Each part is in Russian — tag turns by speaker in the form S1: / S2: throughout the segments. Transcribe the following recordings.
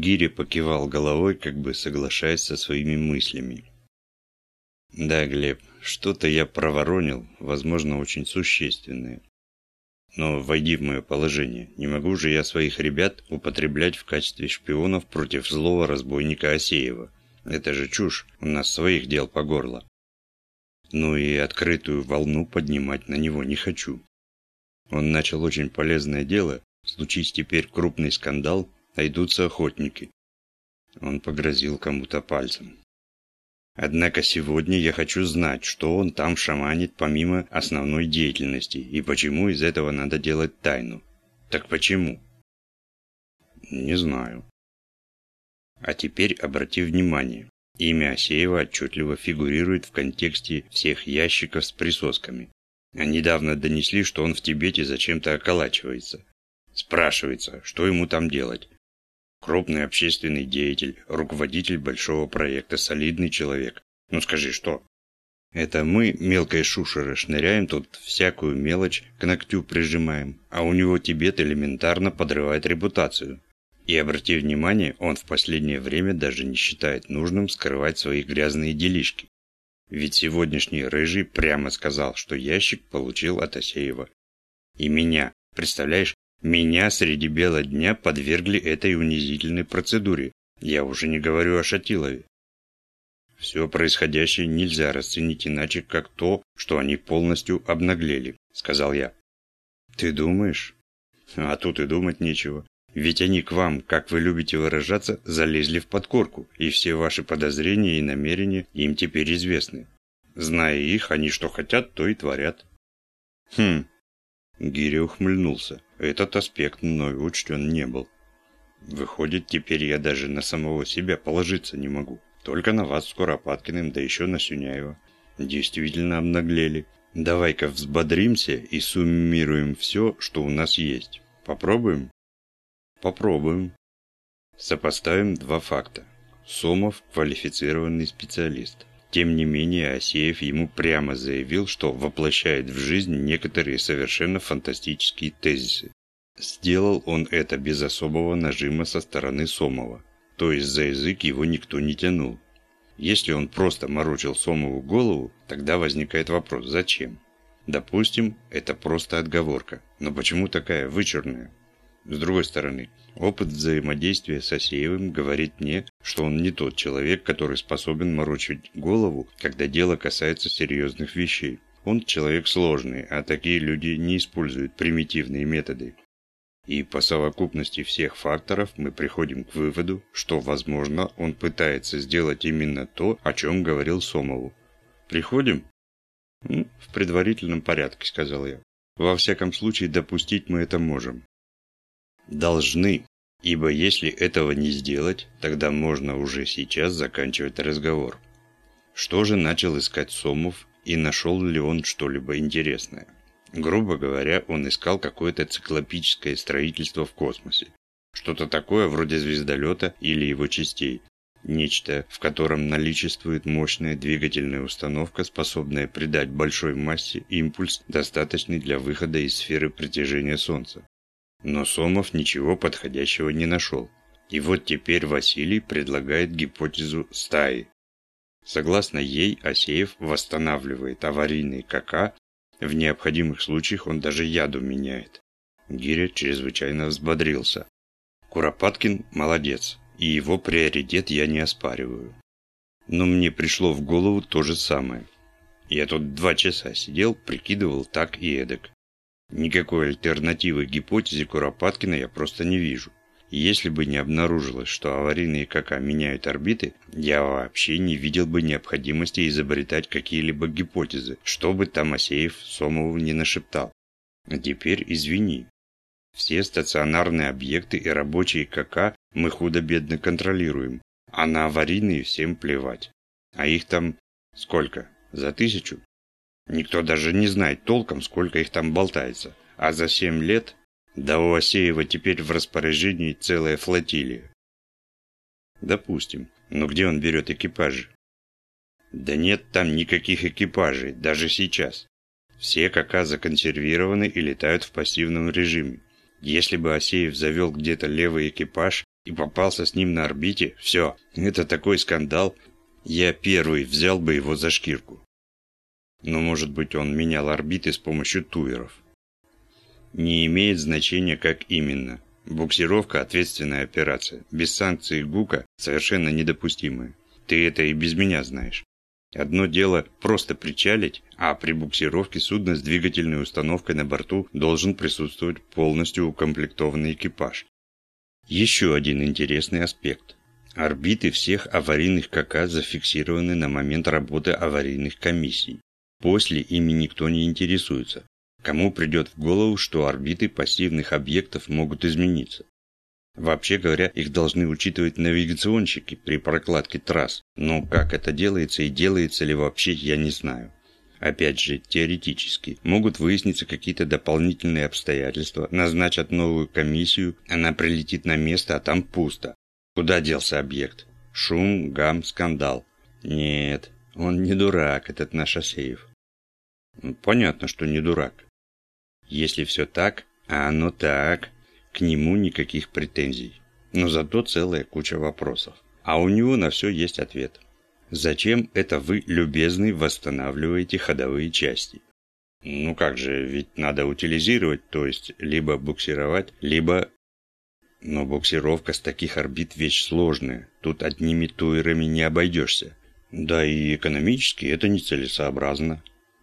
S1: Гири покивал головой, как бы соглашаясь со своими мыслями. Да, Глеб, что-то я проворонил, возможно, очень существенное. Но войди в мое положение. Не могу же я своих ребят употреблять в качестве шпионов против злого разбойника Осеева. Это же чушь, у нас своих дел по горло. Ну и открытую волну поднимать на него не хочу. Он начал очень полезное дело, случись теперь крупный скандал, найдутся охотники. Он погрозил кому-то пальцем. Однако сегодня я хочу знать, что он там шаманит помимо основной деятельности и почему из этого надо делать тайну. Так почему? Не знаю. А теперь обрати внимание. Имя Асеева отчетливо фигурирует в контексте всех ящиков с присосками. А недавно донесли, что он в Тибете зачем-то околачивается. Спрашивается, что ему там делать. Крупный общественный деятель, руководитель большого проекта, солидный человек. Ну скажи, что? Это мы, мелкой шушеры, шныряем тут всякую мелочь к ногтю прижимаем, а у него Тибет элементарно подрывает репутацию. И обрати внимание, он в последнее время даже не считает нужным скрывать свои грязные делишки. Ведь сегодняшний рыжий прямо сказал, что ящик получил от Асеева. И меня, представляешь, меня среди бела дня подвергли этой унизительной процедуре. Я уже не говорю о Шатилове. Все происходящее нельзя расценить иначе, как то, что они полностью обнаглели, сказал я. Ты думаешь? А тут и думать нечего. Ведь они к вам, как вы любите выражаться, залезли в подкорку, и все ваши подозрения и намерения им теперь известны. Зная их, они что хотят, то и творят. Хм. Гиря ухмыльнулся. Этот аспект мной учтен не был. Выходит, теперь я даже на самого себя положиться не могу. Только на вас с Куропаткиным, да еще на Сюняева. Действительно обнаглели. Давай-ка взбодримся и суммируем все, что у нас есть. Попробуем? Попробуем. Сопоставим два факта. Сомов – квалифицированный специалист. Тем не менее, Асеев ему прямо заявил, что воплощает в жизнь некоторые совершенно фантастические тезисы. Сделал он это без особого нажима со стороны Сомова, то есть за язык его никто не тянул. Если он просто морочил Сомову голову, тогда возникает вопрос «зачем?». Допустим, это просто отговорка, но почему такая вычурная? С другой стороны, опыт взаимодействия с Асеевым говорит мне, что он не тот человек, который способен морочить голову, когда дело касается серьезных вещей. Он человек сложный, а такие люди не используют примитивные методы. И по совокупности всех факторов мы приходим к выводу, что, возможно, он пытается сделать именно то, о чем говорил Сомову. Приходим? В предварительном порядке, сказал я. Во всяком случае, допустить мы это можем. Должны, ибо если этого не сделать, тогда можно уже сейчас заканчивать разговор. Что же начал искать Сомов и нашел ли он что-либо интересное? Грубо говоря, он искал какое-то циклопическое строительство в космосе. Что-то такое вроде звездолета или его частей. Нечто, в котором наличествует мощная двигательная установка, способная придать большой массе импульс, достаточный для выхода из сферы притяжения Солнца. Но Сомов ничего подходящего не нашел. И вот теперь Василий предлагает гипотезу стаи. Согласно ей, Асеев восстанавливает аварийный КК, в необходимых случаях он даже яду меняет. Гиря чрезвычайно взбодрился. Куропаткин молодец, и его приоритет я не оспариваю. Но мне пришло в голову то же самое. Я тут два часа сидел, прикидывал так и эдак. Никакой альтернативы гипотезе Куропаткина я просто не вижу. Если бы не обнаружилось, что аварийные КК меняют орбиты, я вообще не видел бы необходимости изобретать какие-либо гипотезы, что бы там Асеев Сомову не нашептал. А теперь извини. Все стационарные объекты и рабочие КК мы худо-бедно контролируем, а на аварийные всем плевать. А их там сколько? За тысячу? Никто даже не знает толком, сколько их там болтается. А за семь лет да у Асеева теперь в распоряжении целая флотилия. Допустим. Но где он берет экипажи? Да нет там никаких экипажей, даже сейчас. Все КК законсервированы и летают в пассивном режиме. Если бы Асеев завел где-то левый экипаж, и попался с ним на орбите, все, это такой скандал. Я первый взял бы его за шкирку. Но может быть он менял орбиты с помощью туеров. Не имеет значения как именно. Буксировка – ответственная операция. Без санкций ГУКа совершенно недопустимая. Ты это и без меня знаешь. Одно дело просто причалить, а при буксировке судна с двигательной установкой на борту должен присутствовать полностью укомплектованный экипаж. Еще один интересный аспект. Орбиты всех аварийных КК зафиксированы на момент работы аварийных комиссий. После ими никто не интересуется. Кому придет в голову, что орбиты пассивных объектов могут измениться? Вообще говоря, их должны учитывать навигационщики при прокладке трасс, но как это делается и делается ли вообще, я не знаю. Опять же, теоретически, могут выясниться какие-то дополнительные обстоятельства, назначат новую комиссию, она прилетит на место, а там пусто. Куда делся объект? Шум, гам, скандал. Нет, он не дурак, этот наш Асеев. Понятно, что не дурак. Если все так, а оно так, к нему никаких претензий. Но зато целая куча вопросов. А у него на все есть ответ. Зачем это вы, любезный, восстанавливаете ходовые части? Ну как же, ведь надо утилизировать, то есть либо буксировать, либо... Но буксировка с таких орбит вещь сложная. Тут одними туерами не обойдешься. Да и экономически это нецелесообразно.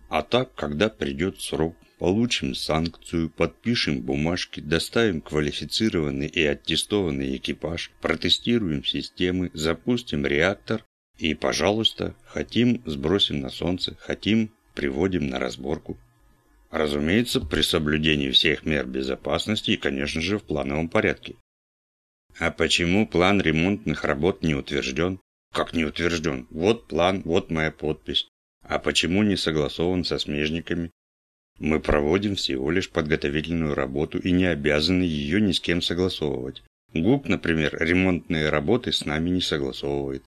S1: А так, когда придет срок, получим санкцию, подпишем бумажки, доставим квалифицированный и аттестованный экипаж, протестируем системы, запустим реактор и, пожалуйста, хотим сбросим на солнце, хотим приводим на разборку. Разумеется, при соблюдении всех мер безопасности и, конечно же, в плановом порядке. А почему план ремонтных работ не утвержден? Как не утвержден? Вот план, вот моя подпись. А почему не согласован со смежниками? Мы проводим всего лишь подготовительную работу и не обязаны ее ни с кем согласовывать. ГУК, например, ремонтные работы с нами не согласовывает.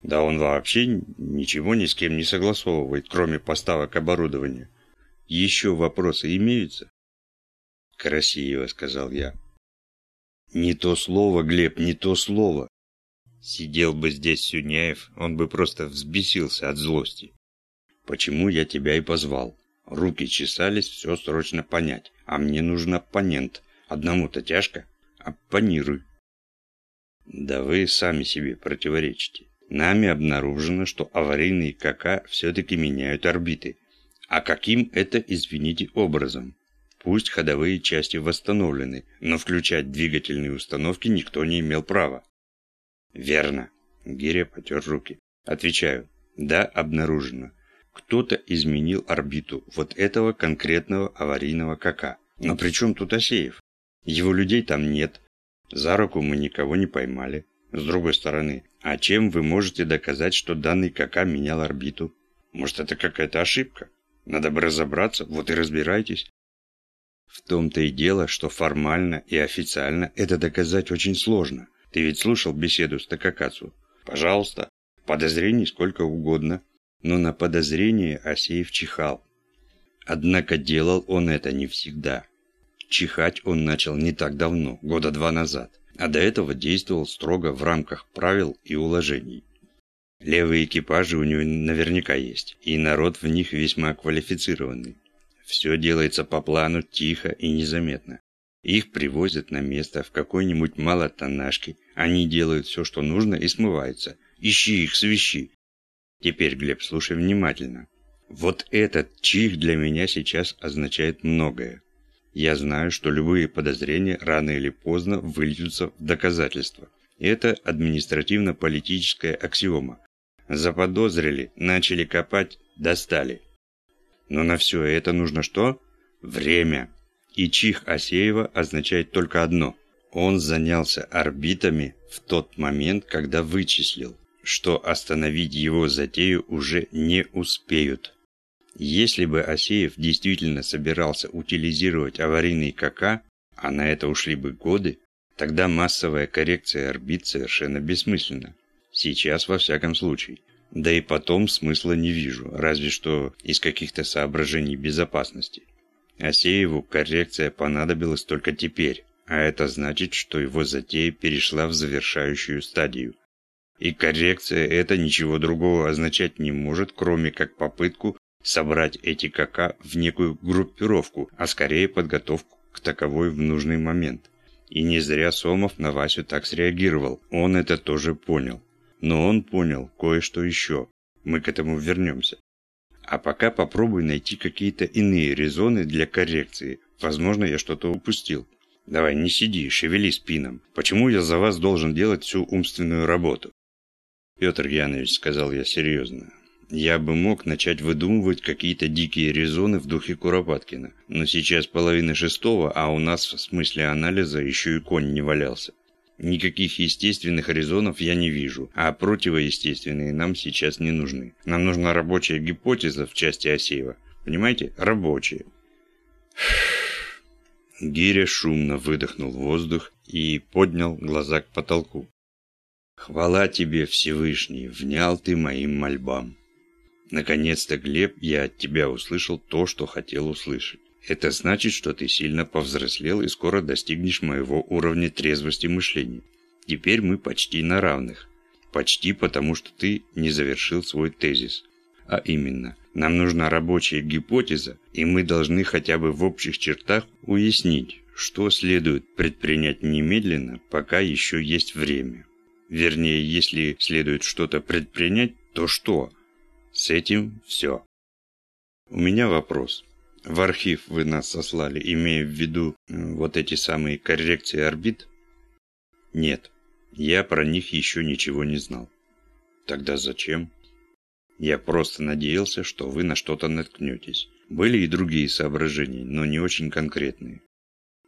S1: Да он вообще ничего ни с кем не согласовывает, кроме поставок оборудования. Еще вопросы имеются? Красиво, сказал я. Не то слово, Глеб, не то слово. Сидел бы здесь Сюняев, он бы просто взбесился от злости. Почему я тебя и позвал? Руки чесались все срочно понять, а мне нужен оппонент. Одному-то тяжко. Оппонируй. Да вы сами себе противоречите. Нами обнаружено, что аварийные КК все-таки меняют орбиты. А каким это, извините, образом? Пусть ходовые части восстановлены, но включать двигательные установки никто не имел права. Верно. Гиря потер руки. Отвечаю. Да, обнаружено кто-то изменил орбиту вот этого конкретного аварийного КК. Но при чем тут Асеев? Его людей там нет. За руку мы никого не поймали. С другой стороны, а чем вы можете доказать, что данный КК менял орбиту? Может, это какая-то ошибка? Надо бы разобраться, вот и разбирайтесь. В том-то и дело, что формально и официально это доказать очень сложно. Ты ведь слушал беседу с Такакацу? Пожалуйста, подозрений сколько угодно но на подозрение Асеев чихал. Однако делал он это не всегда. Чихать он начал не так давно, года два назад, а до этого действовал строго в рамках правил и уложений. Левые экипажи у него наверняка есть, и народ в них весьма квалифицированный. Все делается по плану тихо и незаметно. Их привозят на место в какой-нибудь малотоннажке, они делают все, что нужно и смываются. Ищи их, свищи, Теперь, Глеб, слушай внимательно. Вот этот чих для меня сейчас означает многое. Я знаю, что любые подозрения рано или поздно выльются в доказательства. Это административно-политическая аксиома. Заподозрили, начали копать, достали. Но на все это нужно что? Время. И чих Асеева означает только одно. Он занялся орбитами в тот момент, когда вычислил, что остановить его затею уже не успеют. Если бы Асеев действительно собирался утилизировать аварийный КК, а на это ушли бы годы, тогда массовая коррекция орбит совершенно бессмысленна. Сейчас во всяком случае. Да и потом смысла не вижу, разве что из каких-то соображений безопасности. Асееву коррекция понадобилась только теперь, А это значит, что его затея перешла в завершающую стадию. И коррекция это ничего другого означать не может, кроме как попытку собрать эти КК в некую группировку, а скорее подготовку к таковой в нужный момент. И не зря Сомов на Васю так среагировал, он это тоже понял. Но он понял кое-что еще, мы к этому вернемся. А пока попробуй найти какие-то иные резоны для коррекции, возможно я что-то упустил. Давай, не сиди, шевели спином. Почему я за вас должен делать всю умственную работу? Петр Янович, сказал я серьезно, я бы мог начать выдумывать какие-то дикие резоны в духе Куропаткина. Но сейчас половина шестого, а у нас в смысле анализа еще и конь не валялся. Никаких естественных резонов я не вижу, а противоестественные нам сейчас не нужны. Нам нужна рабочая гипотеза в части Асеева. Понимаете? Рабочая. Гиря шумно выдохнул воздух и поднял глаза к потолку. «Хвала тебе, Всевышний, внял ты моим мольбам. Наконец-то, Глеб, я от тебя услышал то, что хотел услышать. Это значит, что ты сильно повзрослел и скоро достигнешь моего уровня трезвости мышления. Теперь мы почти на равных. Почти потому, что ты не завершил свой тезис. А именно, нам нужна рабочая гипотеза, и мы должны хотя бы в общих чертах уяснить, что следует предпринять немедленно, пока еще есть время. Вернее, если следует что-то предпринять, то что – с этим все. У меня вопрос. В архив вы нас сослали, имея в виду вот эти самые коррекции орбит? Нет, я про них еще ничего не знал. Тогда зачем? Я просто надеялся, что вы на что-то наткнетесь. Были и другие соображения, но не очень конкретные.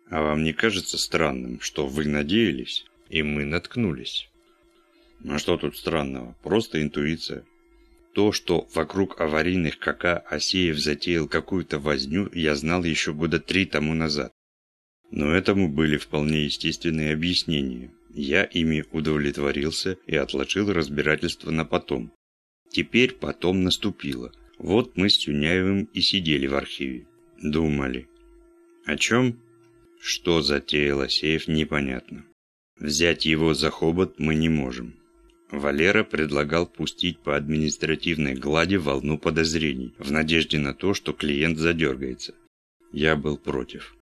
S1: А вам не кажется странным, что вы надеялись, и мы наткнулись? А что тут странного? Просто интуиция. То, что вокруг аварийных КК Асеев затеял какую-то возню, я знал еще года три тому назад. Но этому были вполне естественные объяснения. Я ими удовлетворился и отложил разбирательство на потом. Теперь потом наступило. Вот мы с Тюняевым и сидели в архиве. Думали. О чем? Что затеял Асеев, непонятно. Взять его за хобот мы не можем. Валера предлагал пустить по административной глади волну подозрений, в надежде на то, что клиент задергается. Я был против.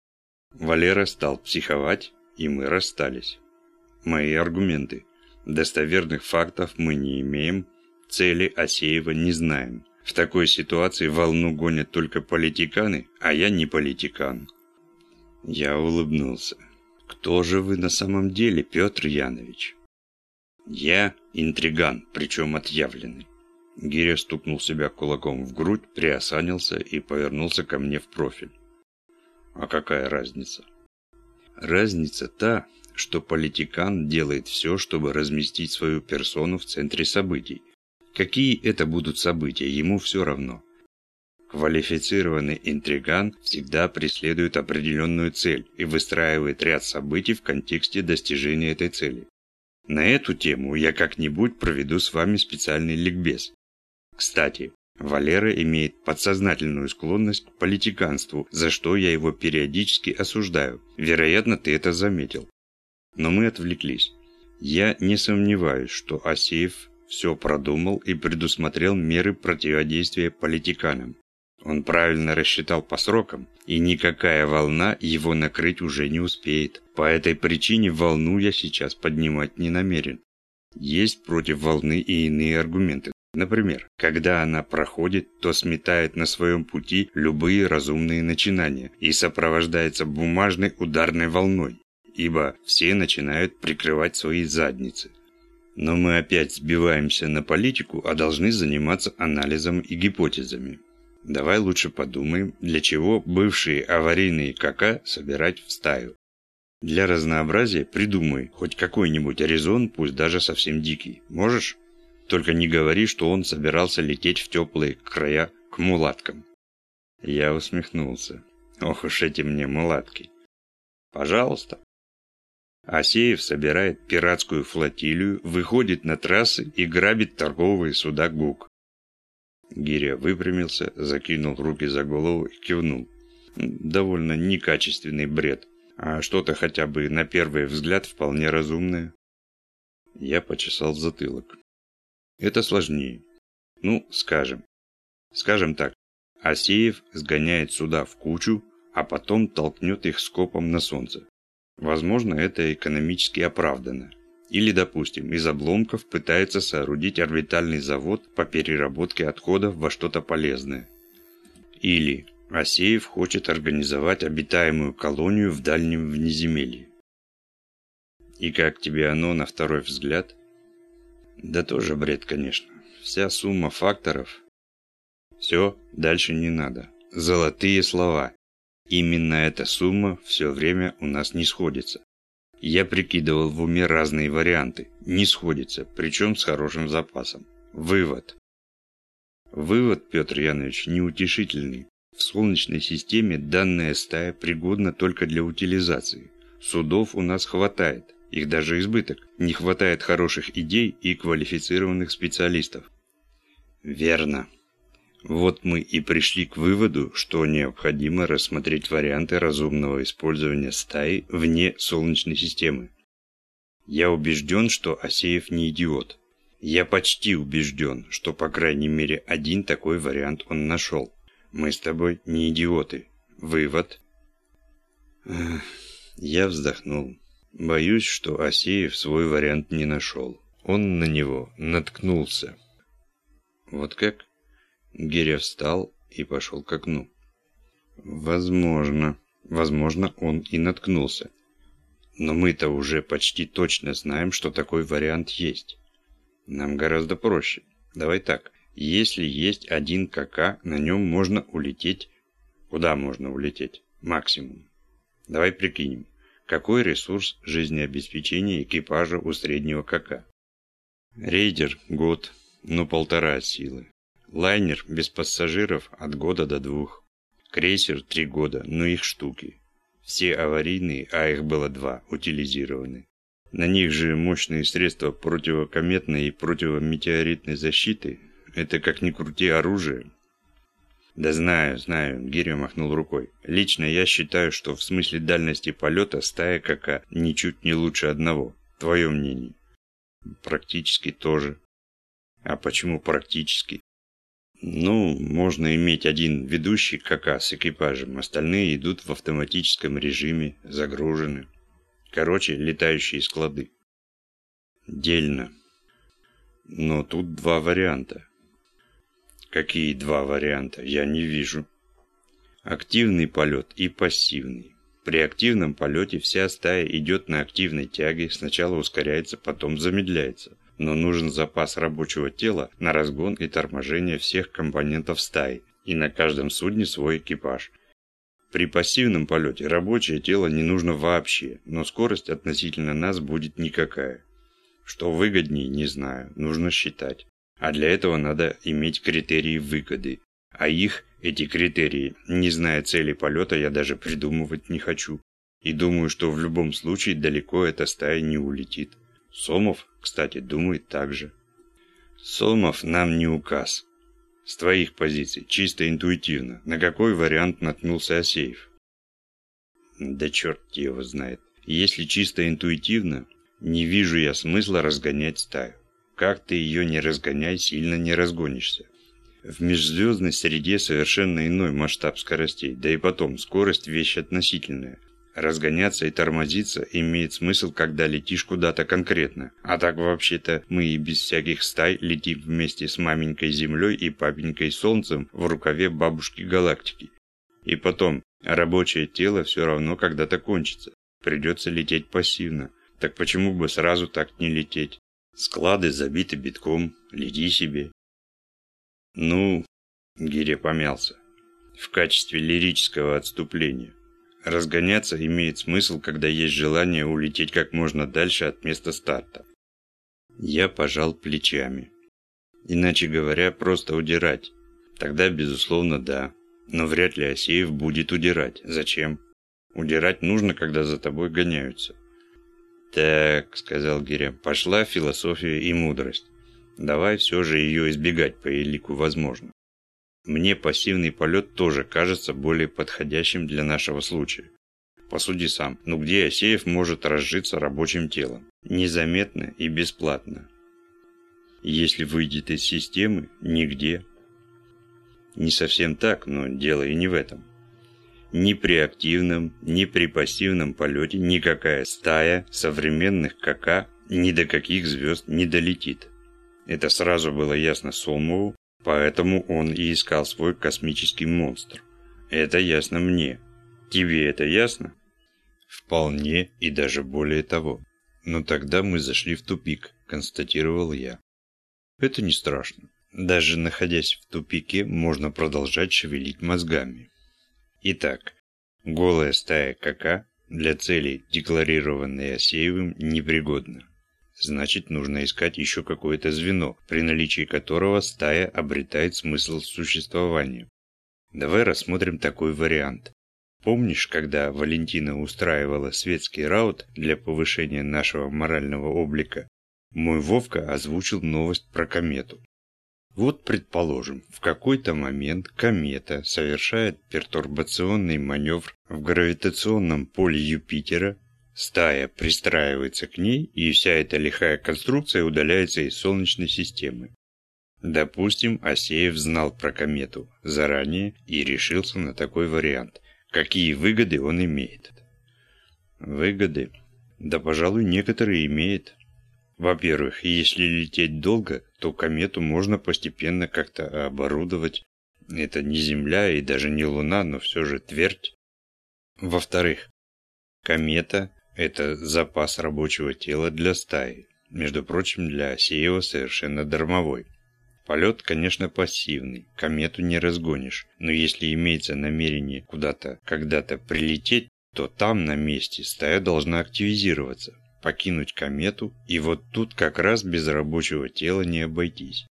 S1: Валера стал психовать, и мы расстались. Мои аргументы. Достоверных фактов мы не имеем, цели Асеева не знаем. В такой ситуации волну гонят только политиканы, а я не политикан. Я улыбнулся. Кто же вы на самом деле, Петр Янович? Я интриган, причем отъявленный. Гиря стукнул себя кулаком в грудь, приосанился и повернулся ко мне в профиль. А какая разница? Разница та, что политикан делает все, чтобы разместить свою персону в центре событий. Какие это будут события, ему все равно. Квалифицированный интриган всегда преследует определенную цель и выстраивает ряд событий в контексте достижения этой цели. На эту тему я как-нибудь проведу с вами специальный ликбез. Кстати, Валера имеет подсознательную склонность к политиканству, за что я его периодически осуждаю. Вероятно, ты это заметил. Но мы отвлеклись. Я не сомневаюсь, что Асеев все продумал и предусмотрел меры противодействия политиканам. Он правильно рассчитал по срокам, и никакая волна его накрыть уже не успеет. По этой причине волну я сейчас поднимать не намерен. Есть против волны и иные аргументы. Например, когда она проходит, то сметает на своем пути любые разумные начинания и сопровождается бумажной ударной волной, ибо все начинают прикрывать свои задницы. Но мы опять сбиваемся на политику, а должны заниматься анализом и гипотезами. Давай лучше подумаем, для чего бывшие аварийные КК собирать в стаю. Для разнообразия придумай хоть какой-нибудь резон, пусть даже совсем дикий. Можешь? Только не говори, что он собирался лететь в теплые края к мулаткам. Я усмехнулся. Ох уж эти мне мулатки. Пожалуйста. Асеев собирает пиратскую флотилию, выходит на трассы и грабит торговые суда ГУК. Гиря выпрямился, закинул руки за голову и кивнул. Довольно некачественный бред. А что-то хотя бы на первый взгляд вполне разумное. Я почесал затылок. Это сложнее. Ну, скажем. Скажем так, Асеев сгоняет сюда в кучу, а потом толкнет их скопом на солнце. Возможно, это экономически оправдано. Или, допустим, из обломков пытается соорудить орбитальный завод по переработке отходов во что-то полезное. Или Асеев хочет организовать обитаемую колонию в дальнем внеземелье. И как тебе оно на второй взгляд? Да тоже бред, конечно. Вся сумма факторов. Все, дальше не надо. Золотые слова. Именно эта сумма все время у нас не сходится. Я прикидывал в уме разные варианты. Не сходится, причем с хорошим запасом. Вывод. Вывод, Петр Янович, неутешительный. В Солнечной системе данная стая пригодна только для утилизации. Судов у нас хватает, их даже избыток. Не хватает хороших идей и квалифицированных специалистов. Верно. Вот мы и пришли к выводу, что необходимо рассмотреть варианты разумного использования стаи вне Солнечной системы. Я убежден, что Асеев не идиот. Я почти убежден, что по крайней мере один такой вариант он нашел. Мы с тобой не идиоты. Вывод. Я вздохнул. Боюсь, что Асеев свой вариант не нашел. Он на него наткнулся. Вот как? Гиря встал и пошел к окну. Возможно. Возможно, он и наткнулся. Но мы-то уже почти точно знаем, что такой вариант есть. Нам гораздо проще. Давай так. Если есть один КК, на нем можно улететь. Куда можно улететь? Максимум. Давай прикинем. Какой ресурс жизнеобеспечения экипажа у среднего КК? Рейдер – год, ну полтора от силы. Лайнер без пассажиров от года до двух. Крейсер три года, но их штуки. Все аварийные, а их было два, утилизированы. На них же мощные средства противокометной и противометеоритной защиты. Это как ни крути оружие. Да знаю, знаю, Гиря махнул рукой. Лично я считаю, что в смысле дальности полета стая кака ничуть не лучше одного. Твое мнение? Практически тоже. А почему практически? Ну, можно иметь один ведущий КК с экипажем, остальные идут в автоматическом режиме, загружены. Короче, летающие склады. Дельно. Но тут два варианта. Какие два варианта? Я не вижу. Активный полет и пассивный. При активном полете вся стая идет на активной тяге, сначала ускоряется, потом замедляется но нужен запас рабочего тела на разгон и торможение всех компонентов стаи, и на каждом судне свой экипаж. При пассивном полете рабочее тело не нужно вообще, но скорость относительно нас будет никакая. Что выгоднее, не знаю, нужно считать. А для этого надо иметь критерии выгоды. А их, эти критерии, не зная цели полета, я даже придумывать не хочу. И думаю, что в любом случае далеко эта стая не улетит. Сомов, кстати, думает так же. Сомов нам не указ. С твоих позиций, чисто интуитивно, на какой вариант наткнулся Асеев? Да черт его знает. Если чисто интуитивно, не вижу я смысла разгонять стаю. Как ты ее не разгоняй, сильно не разгонишься. В межзвездной среде совершенно иной масштаб скоростей, да и потом, скорость вещь относительная. Разгоняться и тормозиться имеет смысл, когда летишь куда-то конкретно. А так вообще-то мы и без всяких стай летим вместе с маменькой Землей и папенькой Солнцем в рукаве бабушки Галактики. И потом, рабочее тело все равно когда-то кончится. Придется лететь пассивно. Так почему бы сразу так не лететь? Склады забиты битком, лети себе. Ну, Гиря помялся. В качестве лирического отступления. Разгоняться имеет смысл, когда есть желание улететь как можно дальше от места старта. Я пожал плечами. Иначе говоря, просто удирать. Тогда, безусловно, да. Но вряд ли Асеев будет удирать. Зачем? Удирать нужно, когда за тобой гоняются. «Так», — сказал Гиря, — «пошла философия и мудрость. Давай все же ее избегать по элику возможно. Мне пассивный полет тоже кажется более подходящим для нашего случая. посуди сам. Ну где Асеев может разжиться рабочим телом? Незаметно и бесплатно. Если выйдет из системы, нигде. Не совсем так, но дело и не в этом. Ни при активном, ни при пассивном полете никакая стая современных КК ни до каких звезд не долетит. Это сразу было ясно Сомову, поэтому он и искал свой космический монстр. Это ясно мне. Тебе это ясно? Вполне и даже более того. Но тогда мы зашли в тупик, констатировал я. Это не страшно. Даже находясь в тупике, можно продолжать шевелить мозгами. Итак, голая стая КК для целей, декларированной Асеевым, непригодна. Значит, нужно искать еще какое-то звено, при наличии которого стая обретает смысл существования. Давай рассмотрим такой вариант. Помнишь, когда Валентина устраивала светский раут для повышения нашего морального облика, мой Вовка озвучил новость про комету. Вот, предположим, в какой-то момент комета совершает пертурбационный маневр в гравитационном поле Юпитера, стая пристраивается к ней, и вся эта лихая конструкция удаляется из Солнечной системы. Допустим, Асеев знал про комету заранее и решился на такой вариант. Какие выгоды он имеет? Выгоды? Да, пожалуй, некоторые имеет. Во-первых, если лететь долго, то комету можно постепенно как-то оборудовать. Это не Земля и даже не Луна, но все же твердь. Во-вторых, комета – это запас рабочего тела для стаи. Между прочим, для Асеева совершенно дармовой. Полет, конечно, пассивный, комету не разгонишь, но если имеется намерение куда-то когда-то прилететь, то там на месте стая должна активизироваться покинуть комету, и вот тут как раз без рабочего тела не обойтись.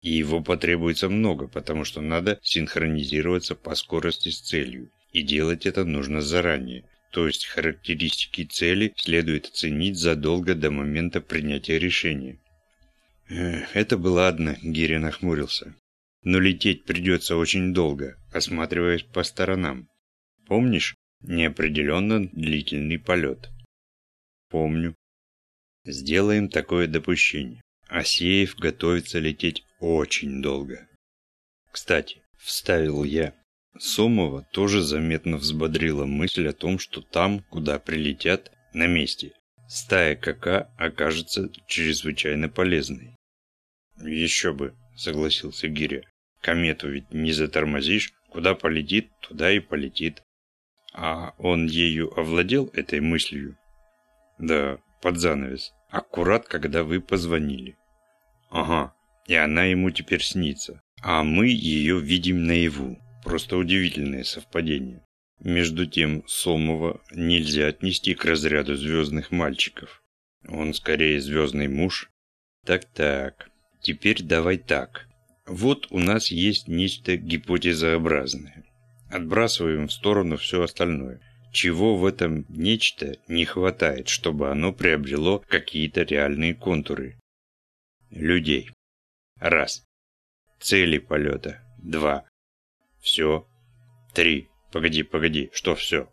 S1: И его потребуется много, потому что надо синхронизироваться по скорости с целью, и делать это нужно заранее. То есть характеристики цели следует оценить задолго до момента принятия решения. это было ладно, Гиря нахмурился. Но лететь придется очень долго, осматриваясь по сторонам. Помнишь? Неопределенно длительный полет. Помню. Сделаем такое допущение. Асеев готовится лететь очень долго. Кстати, вставил я. Сомова тоже заметно взбодрила мысль о том, что там, куда прилетят, на месте, стая КК окажется чрезвычайно полезной. «Еще бы», — согласился Гиря. «Комету ведь не затормозишь, куда полетит, туда и полетит». А он ею овладел этой мыслью? Да, под занавес. Аккурат, когда вы позвонили. Ага, и она ему теперь снится. А мы ее видим наяву. Просто удивительное совпадение. Между тем, Сомова нельзя отнести к разряду звездных мальчиков. Он скорее звездный муж. Так-так, теперь давай так. Вот у нас есть нечто гипотезообразное. Отбрасываем в сторону все остальное чего в этом нечто не хватает, чтобы оно приобрело какие-то реальные контуры. Людей. Раз. Цели полета. Два. Все. Три. Погоди, погоди, что все?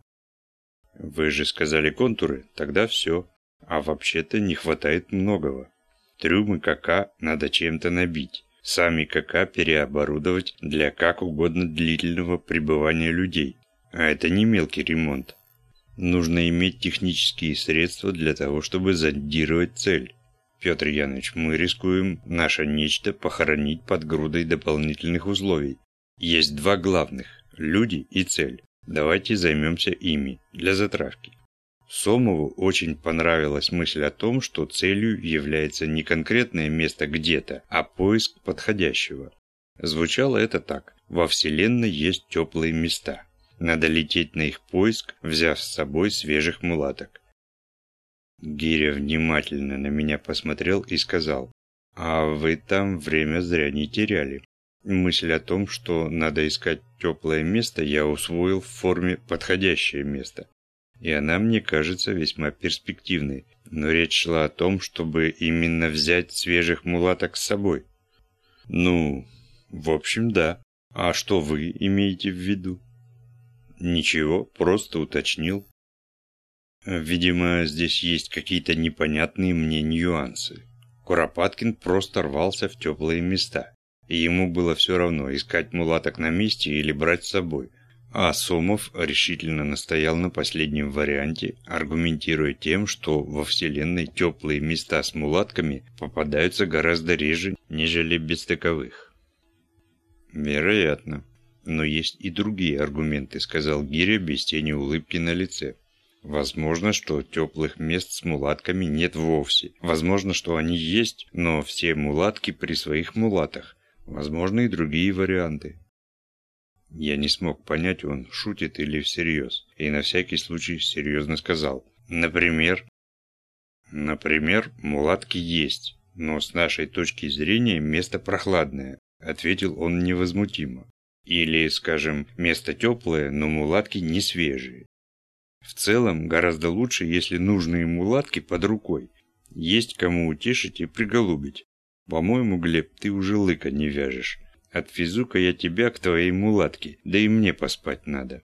S1: Вы же сказали контуры, тогда все. А вообще-то не хватает многого. Трюмы КК надо чем-то набить. Сами КК переоборудовать для как угодно длительного пребывания людей. А это не мелкий ремонт. Нужно иметь технические средства для того, чтобы зондировать цель. Петр Янович, мы рискуем наше нечто похоронить под грудой дополнительных условий. Есть два главных – люди и цель. Давайте займемся ими, для затравки. Сомову очень понравилась мысль о том, что целью является не конкретное место где-то, а поиск подходящего. Звучало это так. Во Вселенной есть теплые места. Надо лететь на их поиск, взяв с собой свежих мулаток. Гиря внимательно на меня посмотрел и сказал, «А вы там время зря не теряли. Мысль о том, что надо искать теплое место, я усвоил в форме «подходящее место». И она мне кажется весьма перспективной. Но речь шла о том, чтобы именно взять свежих мулаток с собой. Ну, в общем, да. А что вы имеете в виду? Ничего, просто уточнил. Видимо, здесь есть какие-то непонятные мне нюансы. Куропаткин просто рвался в теплые места. И ему было все равно, искать мулаток на месте или брать с собой. А Сомов решительно настоял на последнем варианте, аргументируя тем, что во Вселенной теплые места с мулатками попадаются гораздо реже, нежели без таковых. «Вероятно. Но есть и другие аргументы», — сказал Гиря без тени улыбки на лице. Возможно, что теплых мест с мулатками нет вовсе. Возможно, что они есть, но все мулатки при своих мулатах. Возможно и другие варианты. Я не смог понять, он шутит или всерьез, и на всякий случай серьезно сказал. Например? Например, мулатки есть, но с нашей точки зрения место прохладное, ответил он невозмутимо. Или, скажем, место теплое, но мулатки не свежие. В целом, гораздо лучше, если нужные мулатки под рукой. Есть кому утешить и приголубить. По-моему, Глеб, ты уже лыка не вяжешь. Отвезу-ка я тебя к твоей мулатке, да и мне поспать надо.